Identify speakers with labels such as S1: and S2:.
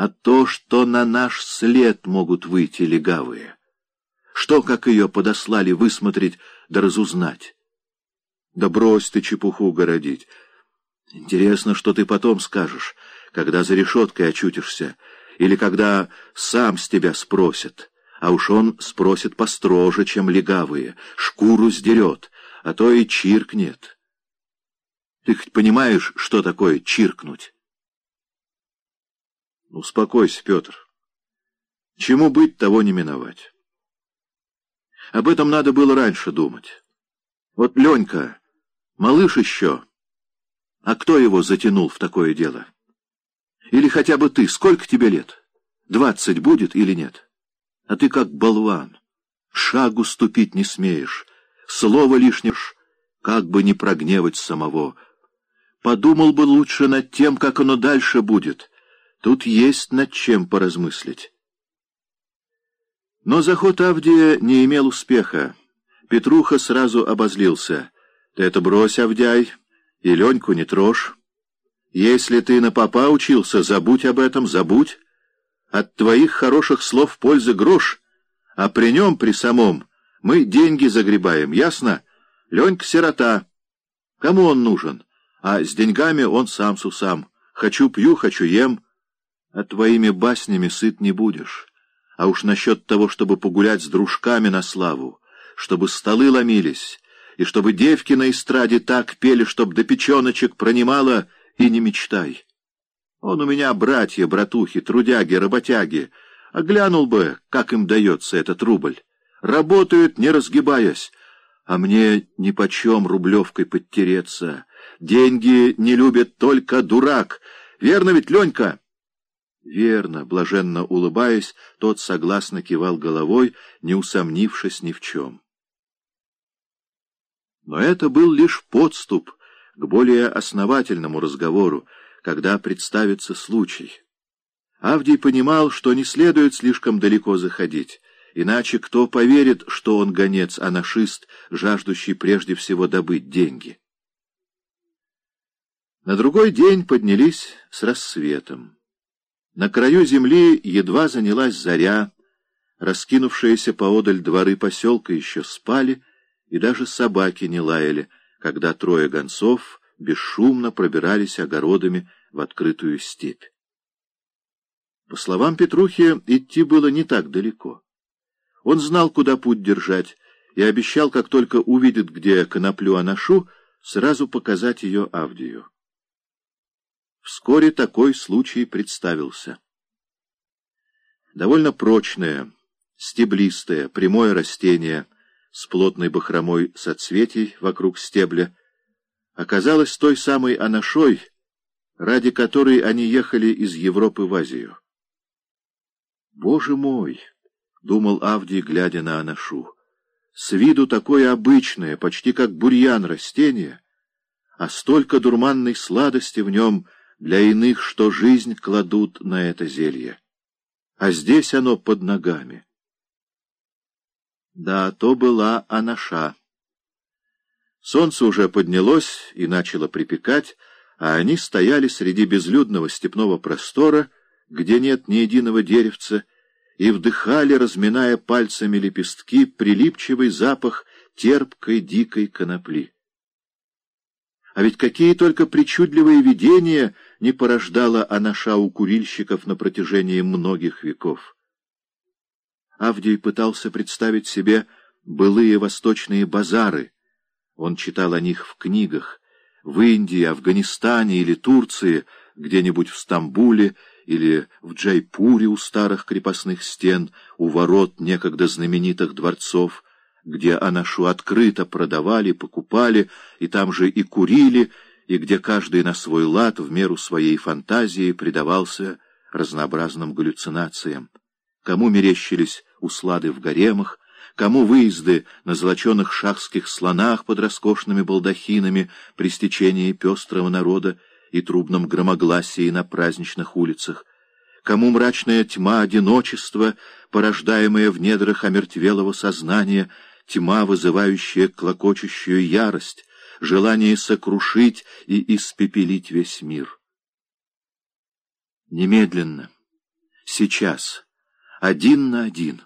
S1: а то, что на наш след могут выйти легавые. Что, как ее подослали высмотреть да разузнать? Да брось ты чепуху городить. Интересно, что ты потом скажешь, когда за решеткой очутишься, или когда сам с тебя спросят. А уж он спросит построже, чем легавые, шкуру сдерет, а то и чиркнет. Ты хоть понимаешь, что такое чиркнуть? Успокойся, Петр. Чему быть, того не миновать. Об этом надо было раньше думать. Вот Ленька, малыш еще, а кто его затянул в такое дело? Или хотя бы ты, сколько тебе лет? Двадцать будет или нет? А ты как болван, шагу ступить не смеешь, слово лишнее, как бы не прогневать самого. Подумал бы лучше над тем, как оно дальше будет. Тут есть над чем поразмыслить. Но заход Авдия не имел успеха. Петруха сразу обозлился. «Ты это брось, Авдяй, и Леньку не трожь. Если ты на попа учился, забудь об этом, забудь. От твоих хороших слов пользы грош, а при нем, при самом, мы деньги загребаем, ясно? Ленька сирота. Кому он нужен? А с деньгами он сам с усам. Хочу пью, хочу ем. А твоими баснями сыт не будешь». А уж насчет того, чтобы погулять с дружками на славу, чтобы столы ломились, и чтобы девки на эстраде так пели, чтоб до печеночек пронимала, и не мечтай. Он у меня братья, братухи, трудяги, работяги, а глянул бы, как им дается этот рубль. Работают, не разгибаясь, а мне нипочем рублевкой подтереться. Деньги не любит только дурак. Верно ведь, Ленька?» Верно, блаженно улыбаясь, тот согласно кивал головой, не усомнившись ни в чем. Но это был лишь подступ к более основательному разговору, когда представится случай. Авдий понимал, что не следует слишком далеко заходить, иначе кто поверит, что он гонец, анашист, жаждущий прежде всего добыть деньги. На другой день поднялись с рассветом. На краю земли едва занялась заря, раскинувшиеся поодаль дворы поселка еще спали, и даже собаки не лаяли, когда трое гонцов бесшумно пробирались огородами в открытую степь. По словам Петрухи, идти было не так далеко. Он знал, куда путь держать, и обещал, как только увидит, где коноплю анашу, сразу показать ее Авдию. Вскоре такой случай представился. Довольно прочное, стеблистое, прямое растение с плотной бахромой соцветий вокруг стебля оказалось той самой анашой, ради которой они ехали из Европы в Азию. «Боже мой!» — думал Авдий, глядя на анашу. «С виду такое обычное, почти как бурьян растение, а столько дурманной сладости в нем — для иных, что жизнь кладут на это зелье. А здесь оно под ногами. Да, то была анаша. Солнце уже поднялось и начало припекать, а они стояли среди безлюдного степного простора, где нет ни единого деревца, и вдыхали, разминая пальцами лепестки, прилипчивый запах терпкой дикой конопли. А ведь какие только причудливые видения не порождала анаша у курильщиков на протяжении многих веков. Авдий пытался представить себе былые восточные базары. Он читал о них в книгах. В Индии, Афганистане или Турции, где-нибудь в Стамбуле или в Джайпуре у старых крепостных стен, у ворот некогда знаменитых дворцов — где анашу открыто продавали, покупали, и там же и курили, и где каждый на свой лад в меру своей фантазии предавался разнообразным галлюцинациям. Кому мерещились услады в гаремах, кому выезды на золоченых шахских слонах под роскошными балдахинами при стечении пестрого народа и трубном громогласии на праздничных улицах, кому мрачная тьма одиночества, порождаемая в недрах омертвелого сознания — тьма, вызывающая клокочущую ярость, желание сокрушить и испепелить весь мир. Немедленно, сейчас, один на один.